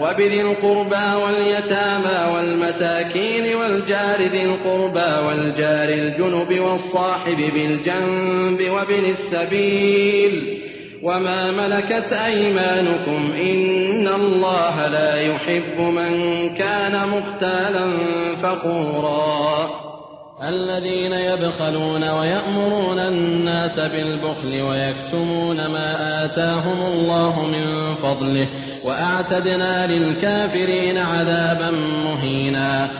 وبذي القربى واليتامى والمساكين والجار ذي القربى والجار الجنب والصاحب بالجنب وابن السبيل وما ملكت أيمانكم إن الله لا يحب من كان مختالا فقورا الذين يبخلون ويأمرون الناس بالبخل ويكتمون ما آتاهم الله من فضله وأعتدنا للكافرين عذابا مهينا.